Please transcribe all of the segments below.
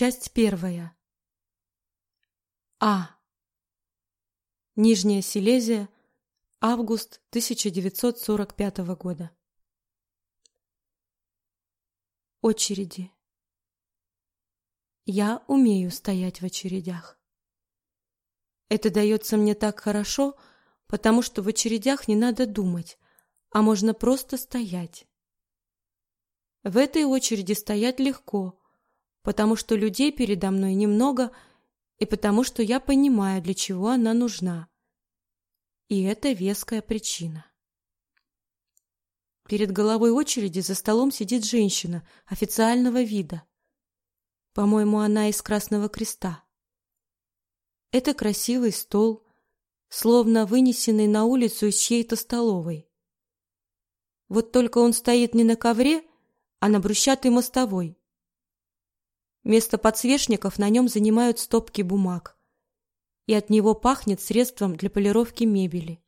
Часть первая. А. Нижняя Силезия, август 1945 года. Очереди. Я умею стоять в очередях. Это дается мне так хорошо, потому что в очередях не надо думать, а можно просто стоять. В этой очереди стоять легко, потому что людей передо мной немного и потому что я понимаю, для чего она нужна. И это веская причина. Перед головой очереди за столом сидит женщина официального вида. По-моему, она из Красного Креста. Это красивый стол, словно вынесенный на улицу из чьей-то столовой. Вот только он стоит не на ковре, а на брусчатой мостовой. Место подсвечников на нем занимают стопки бумаг, и от него пахнет средством для полировки мебели.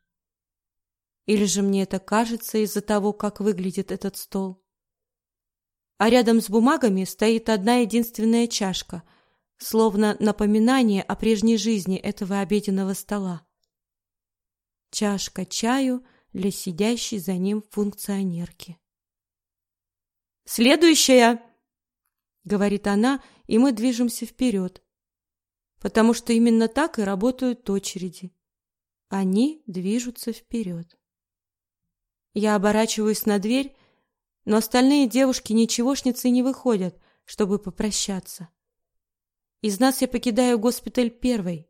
Или же мне это кажется из-за того, как выглядит этот стол. А рядом с бумагами стоит одна единственная чашка, словно напоминание о прежней жизни этого обеденного стола. Чашка чаю для сидящей за ним функционерки. «Следующая!» — говорит она, и мы движемся вперед. Потому что именно так и работают очереди. Они движутся вперед. Я оборачиваюсь на дверь, но остальные девушки-ничегошницы не выходят, чтобы попрощаться. Из нас я покидаю госпиталь первой.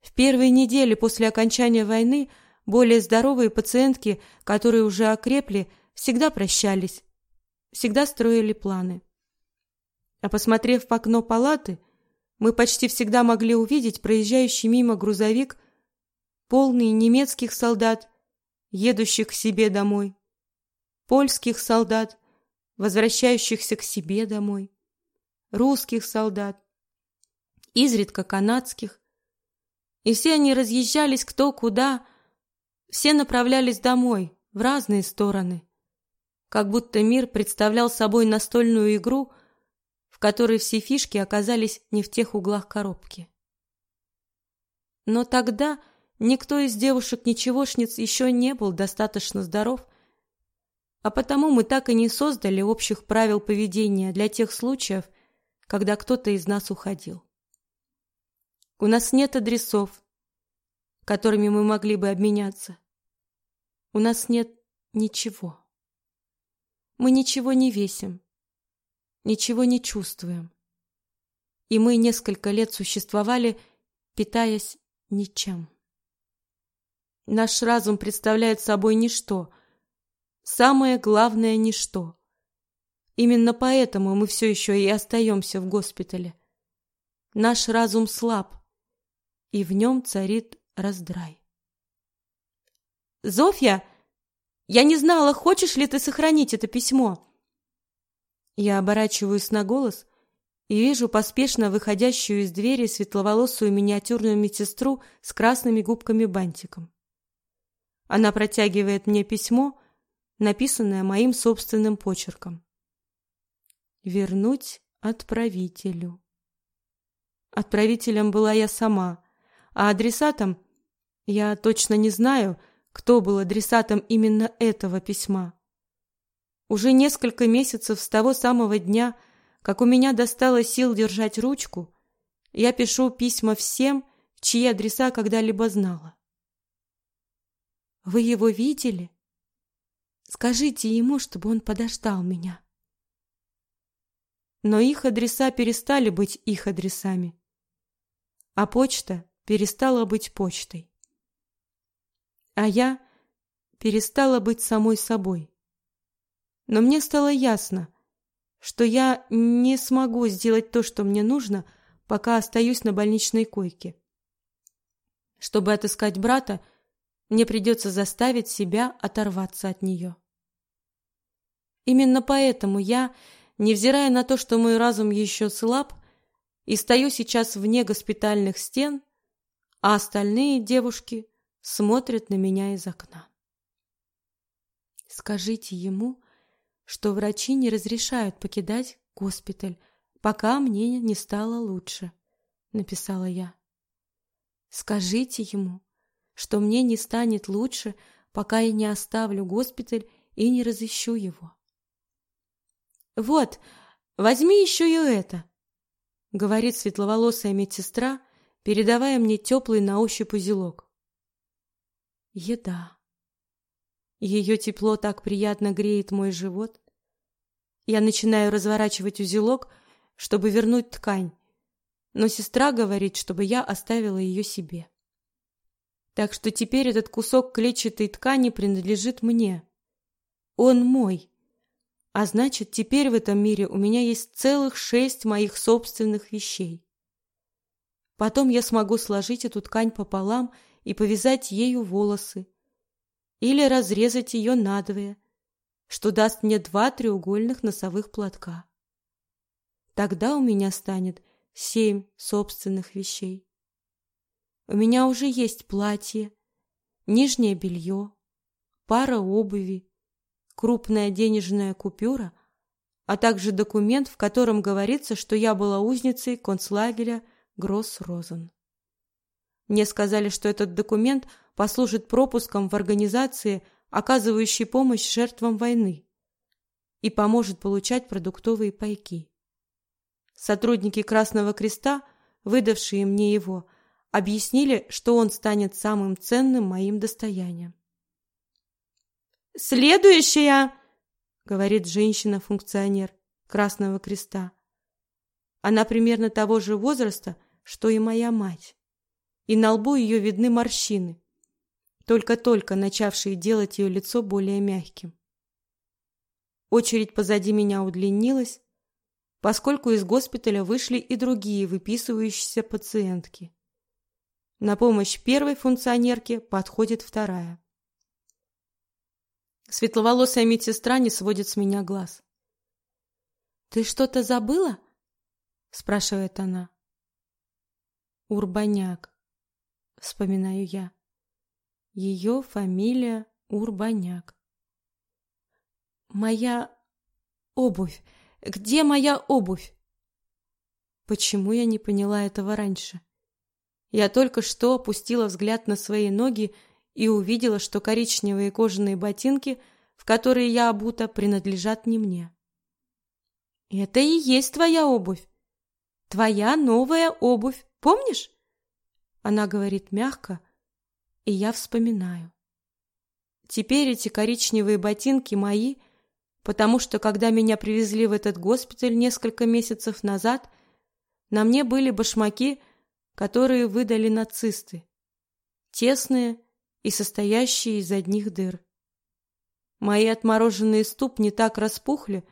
В первые недели после окончания войны более здоровые пациентки, которые уже окрепли, всегда прощались, всегда строили планы. А посмотрев в окно палаты, мы почти всегда могли увидеть проезжающий мимо грузовик, полный немецких солдат, едущих к себе домой, польских солдат, возвращающихся к себе домой, русских солдат, изредка канадских. И все они разъезжались кто куда, все направлялись домой, в разные стороны. Как будто мир представлял собой настольную игру, в которой все фишки оказались не в тех углах коробки. Но тогда никто из девушек-ничегошниц еще не был достаточно здоров, а потому мы так и не создали общих правил поведения для тех случаев, когда кто-то из нас уходил. У нас нет адресов, которыми мы могли бы обменяться. У нас нет ничего. Мы ничего не весим ничего не чувствуем. И мы несколько лет существовали, питаясь ничем. Наш разум представляет собой ничто, самое главное ничто. Именно поэтому мы все еще и остаемся в госпитале. Наш разум слаб, и в нем царит раздрай. Зофья, я не знала, хочешь ли ты сохранить это письмо. Я оборачиваюсь на голос и вижу поспешно выходящую из двери светловолосую миниатюрную медсестру с красными губками-бантиком. Она протягивает мне письмо, написанное моим собственным почерком. Вернуть отправителю. Отправителем была я сама, а адресатом я точно не знаю, кто был адресатом именно этого письма. Уже несколько месяцев с того самого дня, как у меня достало сил держать ручку, я пишу письма всем, чьи адреса когда-либо знала. Вы его видели? Скажите ему, чтобы он подождал меня. Но их адреса перестали быть их адресами, а почта перестала быть почтой. А я перестала быть самой собой. Но мне стало ясно, что я не смогу сделать то, что мне нужно, пока остаюсь на больничной койке. Чтобы отыскать брата, мне придется заставить себя оторваться от нее. Именно поэтому я, невзирая на то, что мой разум еще слаб, и стою сейчас вне госпитальных стен, а остальные девушки смотрят на меня из окна. Скажите ему, что врачи не разрешают покидать госпиталь пока мне не стало лучше, написала я. Скажите ему, что мне не станет лучше, пока я не оставлю госпиталь и не разыщу его. Вот, возьми еще и это, говорит светловолосая медсестра, передавая мне теплый на ощупь узелок. Еда. Ее тепло так приятно греет мой живот. Я начинаю разворачивать узелок, чтобы вернуть ткань, но сестра говорит, чтобы я оставила ее себе. Так что теперь этот кусок клетчатой ткани принадлежит мне. Он мой. А значит, теперь в этом мире у меня есть целых шесть моих собственных вещей. Потом я смогу сложить эту ткань пополам и повязать ею волосы, или разрезать ее надвое, что даст мне два треугольных носовых платка. Тогда у меня станет семь собственных вещей. У меня уже есть платье, нижнее белье, пара обуви, крупная денежная купюра, а также документ, в котором говорится, что я была узницей концлагеря Гросс-Розен. Мне сказали, что этот документ послужит пропуском в организации, оказывающей помощь жертвам войны, и поможет получать продуктовые пайки. Сотрудники Красного Креста, выдавшие мне его, объяснили, что он станет самым ценным моим достоянием. «Следующая!» — говорит женщина-функционер Красного Креста. Она примерно того же возраста, что и моя мать и на лбу ее видны морщины, только-только начавшие делать ее лицо более мягким. Очередь позади меня удлинилась, поскольку из госпиталя вышли и другие выписывающиеся пациентки. На помощь первой функционерке подходит вторая. Светловолосая медсестра не сводит с меня глаз. «Ты что-то забыла?» — спрашивает она. Урбаняк вспоминаю я. Ее фамилия Урбаняк. Моя обувь. Где моя обувь? Почему я не поняла этого раньше? Я только что опустила взгляд на свои ноги и увидела, что коричневые кожаные ботинки, в которые я обута, принадлежат не мне. Это и есть твоя обувь. Твоя новая обувь, помнишь? Она говорит мягко, и я вспоминаю. Теперь эти коричневые ботинки мои, потому что когда меня привезли в этот госпиталь несколько месяцев назад, на мне были башмаки, которые выдали нацисты. Тесные и состоящие из одних дыр. Мои отмороженные ступни так распухли,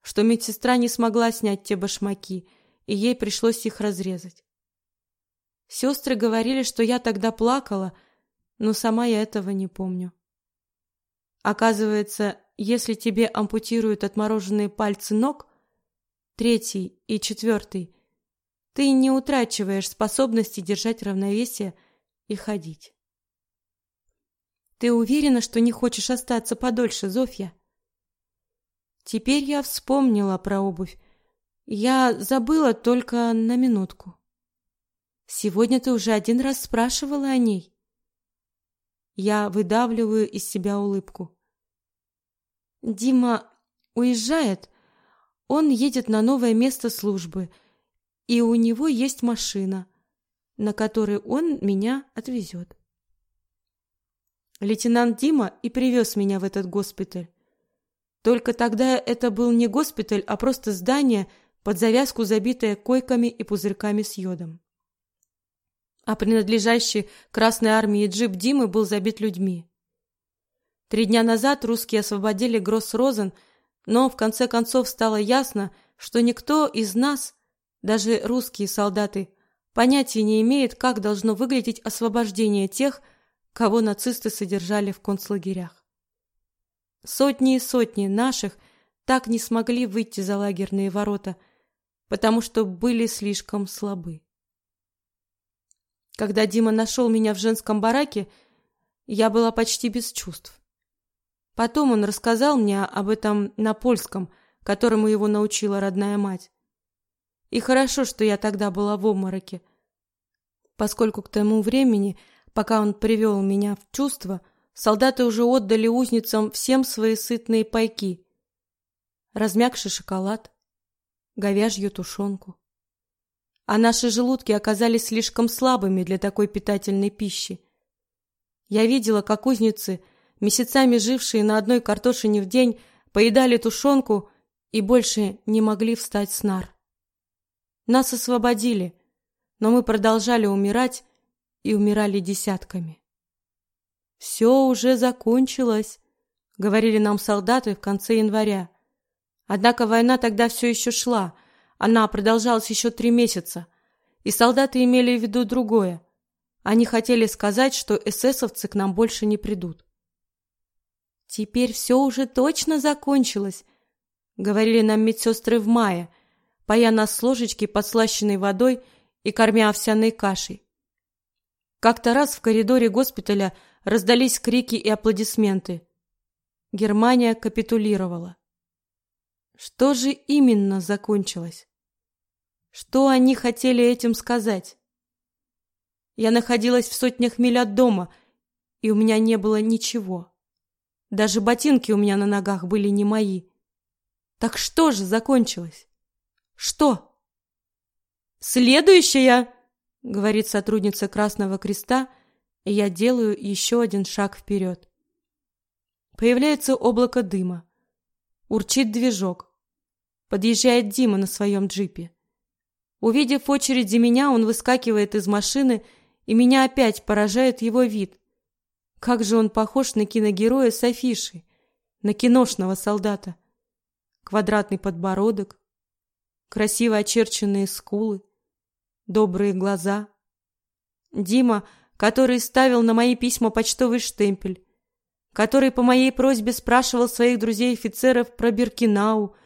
что медсестра не смогла снять те башмаки, и ей пришлось их разрезать. Сестры говорили, что я тогда плакала, но сама я этого не помню. Оказывается, если тебе ампутируют отмороженные пальцы ног, третий и четвертый, ты не утрачиваешь способности держать равновесие и ходить. Ты уверена, что не хочешь остаться подольше, Зофья? Теперь я вспомнила про обувь. Я забыла только на минутку. Сегодня ты уже один раз спрашивала о ней. Я выдавливаю из себя улыбку. Дима уезжает. Он едет на новое место службы, и у него есть машина, на которой он меня отвезет. Лейтенант Дима и привез меня в этот госпиталь. Только тогда это был не госпиталь, а просто здание под завязку, забитое койками и пузырьками с йодом а принадлежащий Красной армии джип Димы был забит людьми. Три дня назад русские освободили Гросс-Розен, но в конце концов стало ясно, что никто из нас, даже русские солдаты, понятия не имеет, как должно выглядеть освобождение тех, кого нацисты содержали в концлагерях. Сотни и сотни наших так не смогли выйти за лагерные ворота, потому что были слишком слабы. Когда Дима нашел меня в женском бараке, я была почти без чувств. Потом он рассказал мне об этом на польском, которому его научила родная мать. И хорошо, что я тогда была в обмороке, поскольку к тому времени, пока он привел меня в чувство, солдаты уже отдали узницам всем свои сытные пайки. Размягший шоколад, говяжью тушенку. А наши желудки оказались слишком слабыми для такой питательной пищи. Я видела, как узницы, месяцами жившие на одной картошине в день, поедали тушенку и больше не могли встать с нар. Нас освободили, но мы продолжали умирать и умирали десятками. «Все уже закончилось», — говорили нам солдаты в конце января. Однако война тогда все еще шла, она продолжалась еще три месяца, и солдаты имели в виду другое. Они хотели сказать, что эсэсовцы к нам больше не придут. «Теперь все уже точно закончилось», — говорили нам медсестры в мае, поя нас с ложечки подслащенной водой и кормя овсяной кашей. Как-то раз в коридоре госпиталя раздались крики и аплодисменты. Германия капитулировала. Что же именно закончилось? Что они хотели этим сказать? Я находилась в сотнях миль от дома, и у меня не было ничего. Даже ботинки у меня на ногах были не мои. Так что же закончилось? Что? Следующая, говорит сотрудница Красного Креста, и я делаю еще один шаг вперед. Появляется облако дыма. Урчит движок. Подъезжает Дима на своем джипе. Увидев очередь меня, он выскакивает из машины, и меня опять поражает его вид. Как же он похож на киногероя с афиши, на киношного солдата. Квадратный подбородок, красиво очерченные скулы, добрые глаза. Дима, который ставил на мои письма почтовый штемпель, который по моей просьбе спрашивал своих друзей-офицеров про Биркинау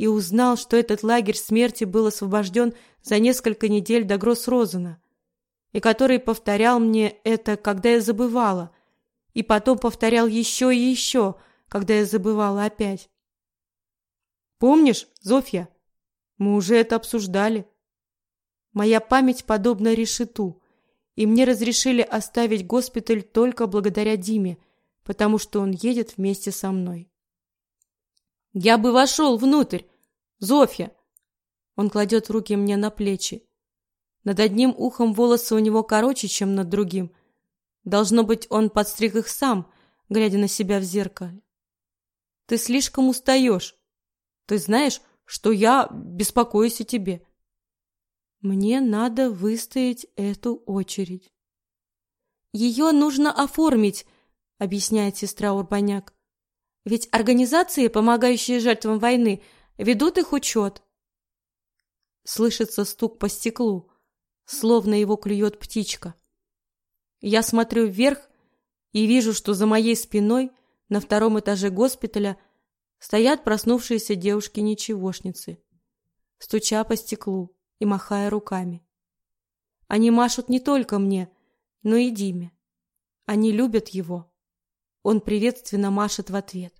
и узнал, что этот лагерь смерти был освобожден за несколько недель до Гросс-Розена, и который повторял мне это, когда я забывала, и потом повторял еще и еще, когда я забывала опять. Помнишь, Зофья? Мы уже это обсуждали. Моя память подобна решету, и мне разрешили оставить госпиталь только благодаря Диме, потому что он едет вместе со мной. Я бы вошел внутрь, Зофья. Он кладет руки мне на плечи. Над одним ухом волосы у него короче, чем над другим. Должно быть, он подстриг их сам, глядя на себя в зеркале. Ты слишком устаешь. Ты знаешь, что я беспокоюсь о тебе. Мне надо выстоять эту очередь. Ее нужно оформить, объясняет сестра Урбаняк. Ведь организации, помогающие жертвам войны, ведут их учет. Слышится стук по стеклу, словно его клюет птичка. Я смотрю вверх и вижу, что за моей спиной на втором этаже госпиталя стоят проснувшиеся девушки-ничегошницы, стуча по стеклу и махая руками. Они машут не только мне, но и Диме. Они любят его. Он приветственно машет в ответ.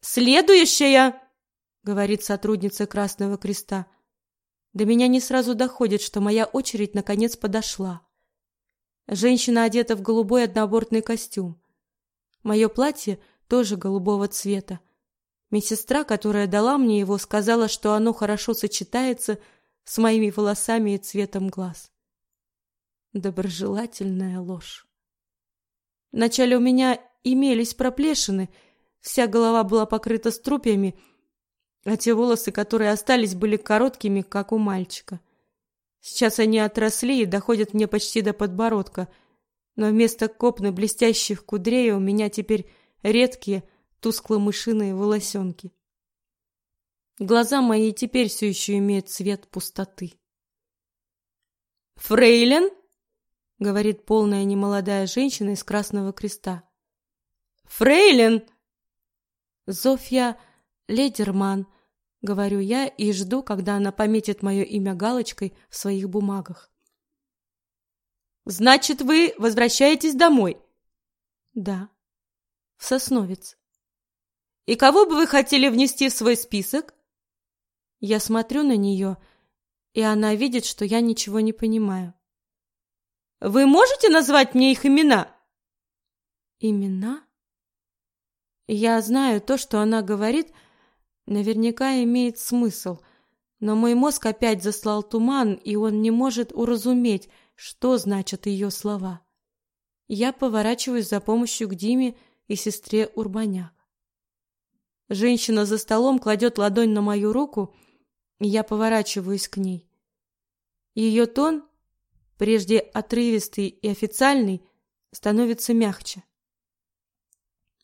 «Следующая!» — говорит сотрудница Красного Креста. До меня не сразу доходит, что моя очередь наконец подошла. Женщина одета в голубой однобортный костюм. Мое платье тоже голубого цвета. Медсестра, которая дала мне его, сказала, что оно хорошо сочетается с моими волосами и цветом глаз. Доброжелательная ложь. Вначале у меня имелись проплешины, вся голова была покрыта струпьями, а те волосы, которые остались, были короткими, как у мальчика. Сейчас они отросли и доходят мне почти до подбородка, но вместо копны блестящих кудрей у меня теперь редкие тускло-мышиные волосенки. Глаза мои теперь все еще имеют цвет пустоты. «Фрейлин?» — говорит полная немолодая женщина из Красного Креста. «Фрейлин!» «Зофья Ледерман», — говорю я и жду, когда она пометит мое имя галочкой в своих бумагах. «Значит, вы возвращаетесь домой?» «Да» в Сосновец. И кого бы вы хотели внести в свой список? Я смотрю на нее, и она видит, что я ничего не понимаю. «Вы можете назвать мне их имена?» «Имена?» Я знаю, то, что она говорит, наверняка имеет смысл, но мой мозг опять заслал туман, и он не может уразуметь, что значат ее слова. Я поворачиваюсь за помощью к Диме и сестре Урбаняк. Женщина за столом кладет ладонь на мою руку, и я поворачиваюсь к ней. Ее тон, прежде отрывистый и официальный, становится мягче.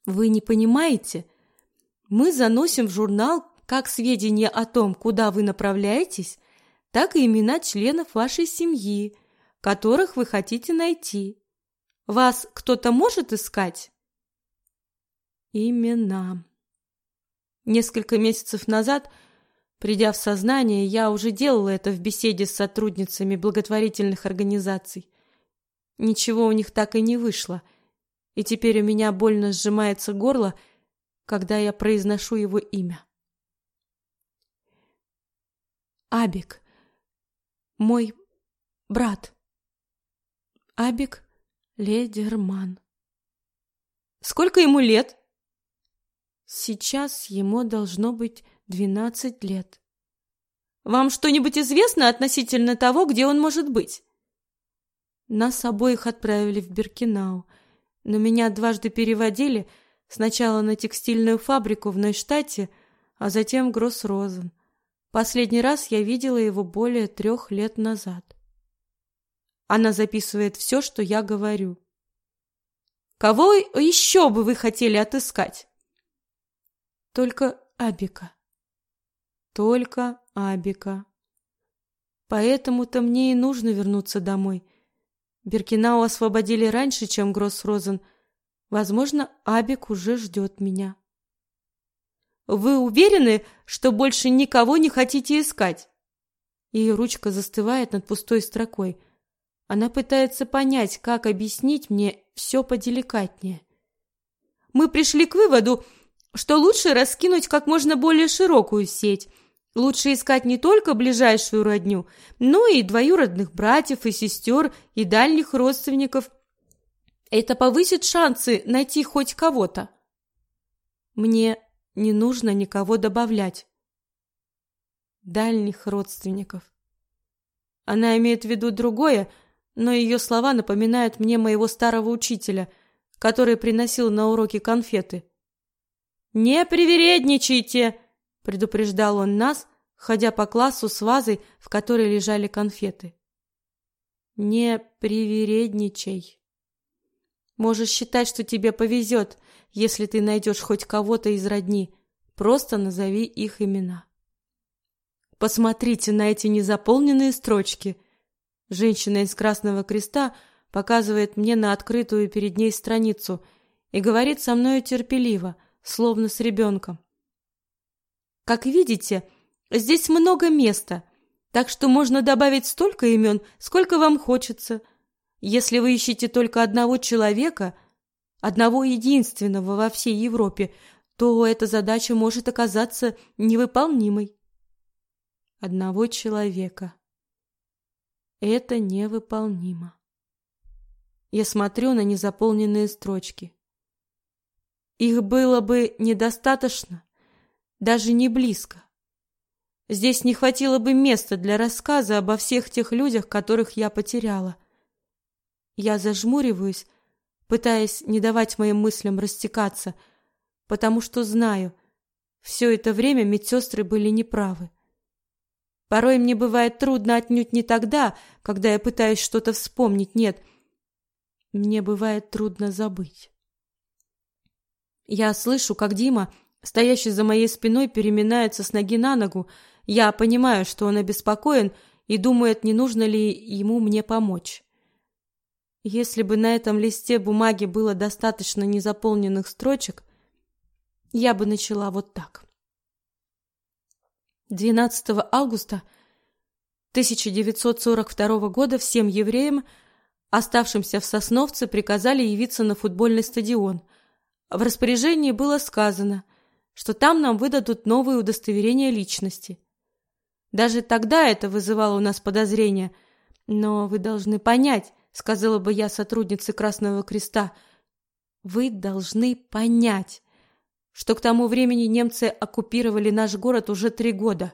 Вы не понимаете? Мы заносим в журнал как сведения о том, куда вы направляетесь, так и имена членов вашей семьи, которых вы хотите найти. Вас кто-то может искать? Имена. Несколько месяцев назад, придя в сознание, я уже делала это в беседе с сотрудницами благотворительных организаций. Ничего у них так и не вышло, и теперь у меня больно сжимается горло, когда я произношу его имя. Абик. Мой брат. Абик Ледерман. Сколько ему лет? Сейчас ему должно быть двенадцать лет. Вам что-нибудь известно относительно того, где он может быть? Нас обоих отправили в Беркинау, но меня дважды переводили сначала на текстильную фабрику в Нойштадте, а затем в Гроссрозен. Последний раз я видела его более трех лет назад. Она записывает все, что я говорю. Кого еще бы вы хотели отыскать? Только Абика. Только Абика. Поэтому-то мне и нужно вернуться домой. Беркинау освободили раньше, чем Гроссрозен. Возможно, Абик уже ждет меня. Вы уверены, что больше никого не хотите искать? Ее ручка застывает над пустой строкой. Она пытается понять, как объяснить мне все поделикатнее. Мы пришли к выводу, что лучше раскинуть как можно более широкую сеть. Лучше искать не только ближайшую родню, но и двоюродных братьев и сестер и дальних родственников. Это повысит шансы найти хоть кого-то. Мне не нужно никого добавлять. Дальних родственников. Она имеет в виду другое, но ее слова напоминают мне моего старого учителя, который приносил на уроки конфеты. «Не привередничайте!» — предупреждал он нас, ходя по классу с вазой, в которой лежали конфеты. «Не привередничай!» Можешь считать, что тебе повезет, если ты найдешь хоть кого-то из родни. Просто назови их имена. Посмотрите на эти незаполненные строчки. Женщина из Красного Креста показывает мне на открытую перед ней страницу и говорит со мною терпеливо, словно с ребенком. Как видите, здесь много места, так что можно добавить столько имен, сколько вам хочется. Если вы ищете только одного человека, одного единственного во всей Европе, то эта задача может оказаться невыполнимой. Одного человека. Это невыполнимо. Я смотрю на незаполненные строчки. Их было бы недостаточно, даже не близко. Здесь не хватило бы места для рассказа обо всех тех людях, которых я потеряла. Я зажмуриваюсь, пытаясь не давать моим мыслям растекаться, потому что знаю, все это время медсестры были неправы. Порой мне бывает трудно отнюдь не тогда, когда я пытаюсь что-то вспомнить, нет. Мне бывает трудно забыть. Я слышу, как Дима, стоящий за моей спиной, переминается с ноги на ногу. Я понимаю, что он обеспокоен и думает, не нужно ли ему мне помочь. Если бы на этом листе бумаги было достаточно незаполненных строчек, я бы начала вот так. 12 августа 1942 года всем евреям, оставшимся в Сосновце, приказали явиться на футбольный стадион – в распоряжении было сказано, что там нам выдадут новые удостоверения личности. Даже тогда это вызывало у нас подозрения. Но вы должны понять, сказала бы я сотруднице Красного Креста, вы должны понять, что к тому времени немцы оккупировали наш город уже три года,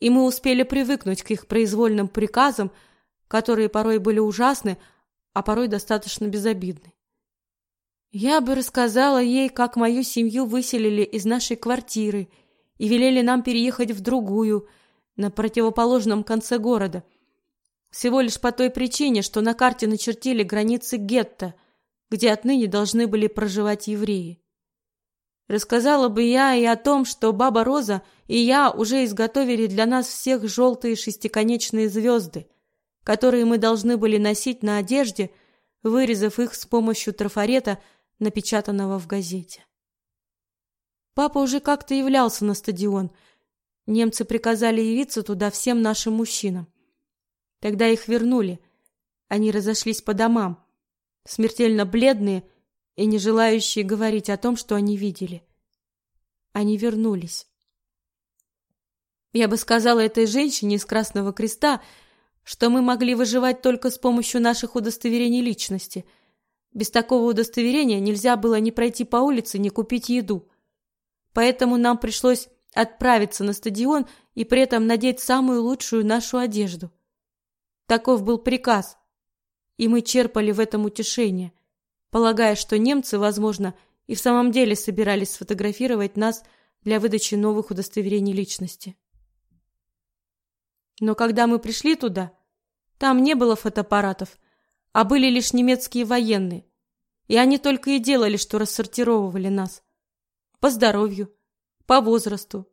и мы успели привыкнуть к их произвольным приказам, которые порой были ужасны, а порой достаточно безобидны. Я бы рассказала ей, как мою семью выселили из нашей квартиры и велели нам переехать в другую, на противоположном конце города. Всего лишь по той причине, что на карте начертили границы гетто, где отныне должны были проживать евреи. Рассказала бы я и о том, что баба Роза и я уже изготовили для нас всех желтые шестиконечные звезды, которые мы должны были носить на одежде, вырезав их с помощью трафарета, напечатанного в газете. Папа уже как-то являлся на стадион. Немцы приказали явиться туда всем нашим мужчинам. Тогда их вернули. Они разошлись по домам, смертельно бледные и не желающие говорить о том, что они видели. Они вернулись. Я бы сказала этой женщине из Красного Креста, что мы могли выживать только с помощью наших удостоверений личности. Без такого удостоверения нельзя было ни пройти по улице, ни купить еду. Поэтому нам пришлось отправиться на стадион и при этом надеть самую лучшую нашу одежду. Таков был приказ, и мы черпали в этом утешение, полагая, что немцы, возможно, и в самом деле собирались сфотографировать нас для выдачи новых удостоверений личности. Но когда мы пришли туда, там не было фотоаппаратов, а были лишь немецкие военные, и они только и делали, что рассортировывали нас. По здоровью, по возрасту.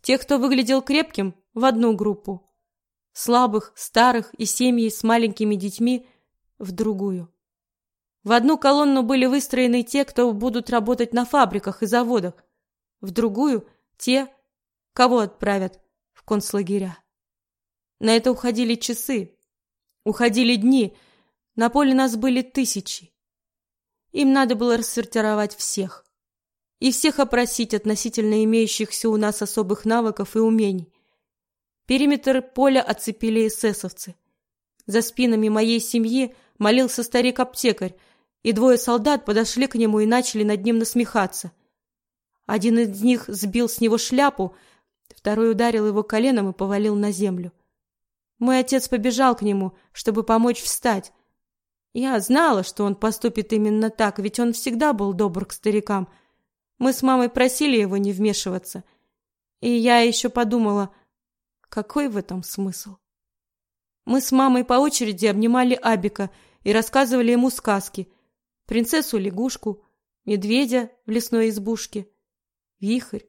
Тех, кто выглядел крепким, в одну группу. Слабых, старых и семьи с маленькими детьми в другую. В одну колонну были выстроены те, кто будут работать на фабриках и заводах, в другую – те, кого отправят в концлагеря. На это уходили часы, уходили дни, на поле нас были тысячи. Им надо было рассортировать всех. И всех опросить относительно имеющихся у нас особых навыков и умений. Периметр поля оцепили эсэсовцы. За спинами моей семьи молился старик-аптекарь, и двое солдат подошли к нему и начали над ним насмехаться. Один из них сбил с него шляпу, второй ударил его коленом и повалил на землю. Мой отец побежал к нему, чтобы помочь встать. Я знала, что он поступит именно так, ведь он всегда был добр к старикам. Мы с мамой просили его не вмешиваться. И я еще подумала, какой в этом смысл? Мы с мамой по очереди обнимали Абика и рассказывали ему сказки. Принцессу-лягушку, медведя в лесной избушке, вихрь.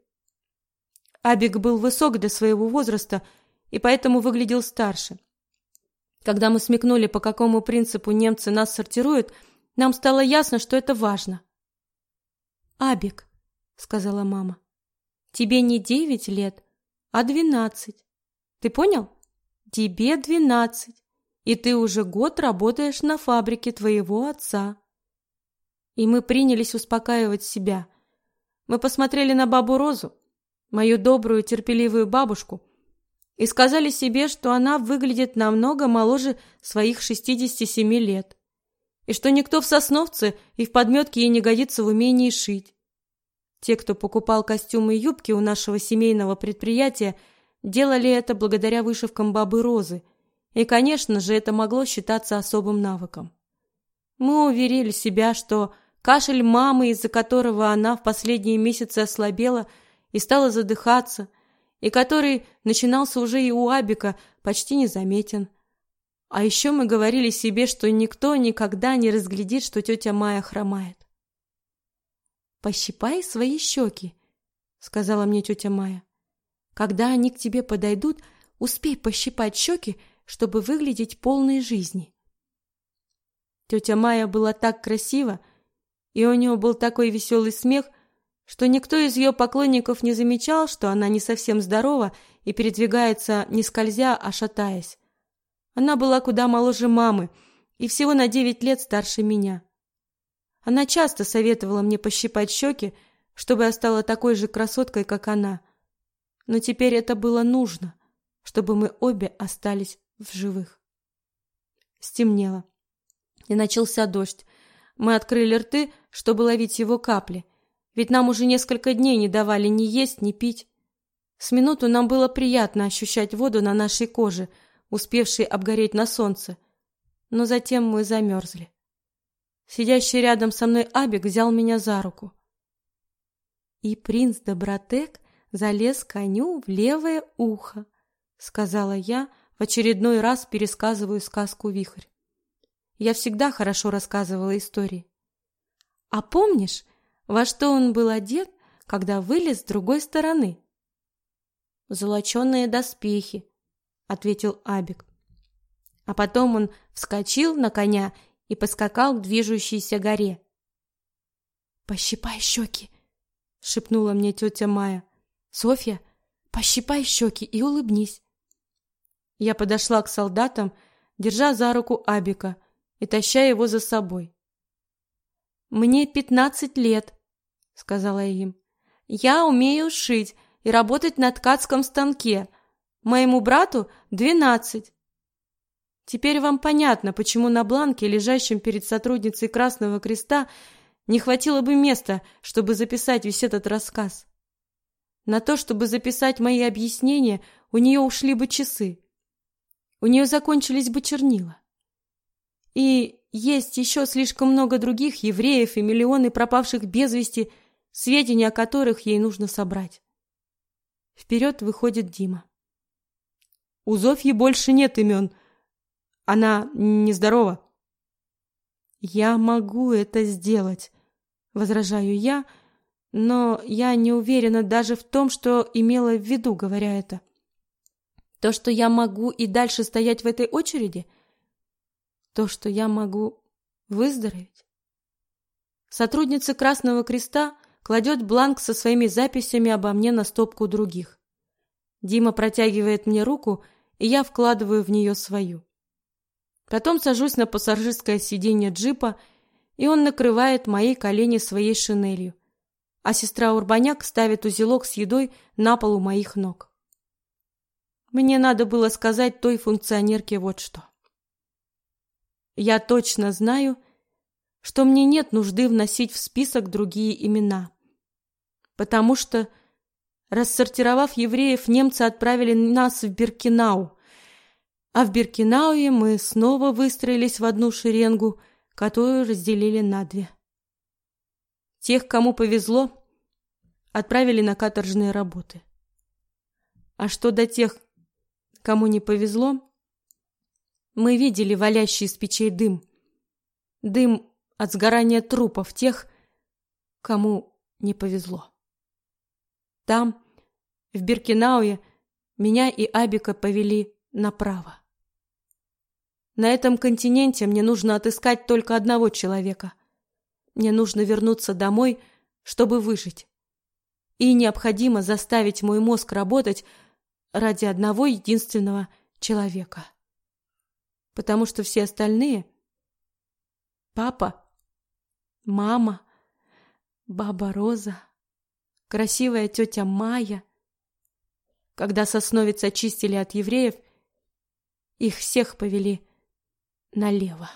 Абик был высок для своего возраста и поэтому выглядел старше. Когда мы смекнули, по какому принципу немцы нас сортируют, нам стало ясно, что это важно. «Абик», — сказала мама, — «тебе не девять лет, а двенадцать. Ты понял? Тебе двенадцать, и ты уже год работаешь на фабрике твоего отца». И мы принялись успокаивать себя. Мы посмотрели на бабу Розу, мою добрую терпеливую бабушку, и сказали себе, что она выглядит намного моложе своих 67 лет, и что никто в Сосновце и в подметке ей не годится в умении шить. Те, кто покупал костюмы и юбки у нашего семейного предприятия, делали это благодаря вышивкам бабы Розы, и, конечно же, это могло считаться особым навыком. Мы уверили себя, что кашель мамы, из-за которого она в последние месяцы ослабела и стала задыхаться – и который начинался уже и у Абика, почти незаметен. А еще мы говорили себе, что никто никогда не разглядит, что тетя Майя хромает. «Пощипай свои щеки», — сказала мне тетя Майя. «Когда они к тебе подойдут, успей пощипать щеки, чтобы выглядеть полной жизни». Тетя Майя была так красива, и у нее был такой веселый смех, что никто из ее поклонников не замечал, что она не совсем здорова и передвигается не скользя, а шатаясь. Она была куда моложе мамы и всего на девять лет старше меня. Она часто советовала мне пощипать щеки, чтобы я стала такой же красоткой, как она. Но теперь это было нужно, чтобы мы обе остались в живых. Стемнело, и начался дождь. Мы открыли рты, чтобы ловить его капли, ведь нам уже несколько дней не давали ни есть, ни пить. С минуту нам было приятно ощущать воду на нашей коже, успевшей обгореть на солнце, но затем мы замерзли. Сидящий рядом со мной Абик взял меня за руку. И принц Добротек залез коню в левое ухо, сказала я, в очередной раз пересказываю сказку Вихрь. Я всегда хорошо рассказывала истории. А помнишь, во что он был одет, когда вылез с другой стороны? Золоченые доспехи, ответил Абик. А потом он вскочил на коня и поскакал к движущейся горе. Пощипай щеки, шепнула мне тетя Майя. Софья, пощипай щеки и улыбнись. Я подошла к солдатам, держа за руку Абика и таща его за собой. Мне пятнадцать лет, сказала им. Я умею шить и работать на ткацком станке. Моему брату двенадцать. Теперь вам понятно, почему на бланке, лежащем перед сотрудницей Красного Креста, не хватило бы места, чтобы записать весь этот рассказ. На то, чтобы записать мои объяснения, у нее ушли бы часы. У нее закончились бы чернила. И есть еще слишком много других евреев и миллионы пропавших без вести, сведения о которых ей нужно собрать. Вперед выходит Дима. У Зофьи больше нет имен. Она нездорова. Я могу это сделать, возражаю я, но я не уверена даже в том, что имела в виду, говоря это. То, что я могу и дальше стоять в этой очереди, то, что я могу выздороветь. Сотрудница Красного Креста кладет бланк со своими записями обо мне на стопку других. Дима протягивает мне руку, и я вкладываю в нее свою. Потом сажусь на пассажирское сиденье джипа, и он накрывает мои колени своей шинелью, а сестра Урбаняк ставит узелок с едой на пол у моих ног. Мне надо было сказать той функционерке вот что. Я точно знаю, что мне нет нужды вносить в список другие имена потому что, рассортировав евреев, немцы отправили нас в Биркинау, а в Биркинауе мы снова выстроились в одну шеренгу, которую разделили на две. Тех, кому повезло, отправили на каторжные работы. А что до тех, кому не повезло, мы видели валящий из печей дым. Дым от сгорания трупов тех, кому не повезло. Там, в Биркинауе, меня и Абика повели направо. На этом континенте мне нужно отыскать только одного человека. Мне нужно вернуться домой, чтобы выжить. И необходимо заставить мой мозг работать ради одного единственного человека. Потому что все остальные — папа, мама, баба Роза — красивая тетя Майя. Когда сосновец очистили от евреев, их всех повели налево.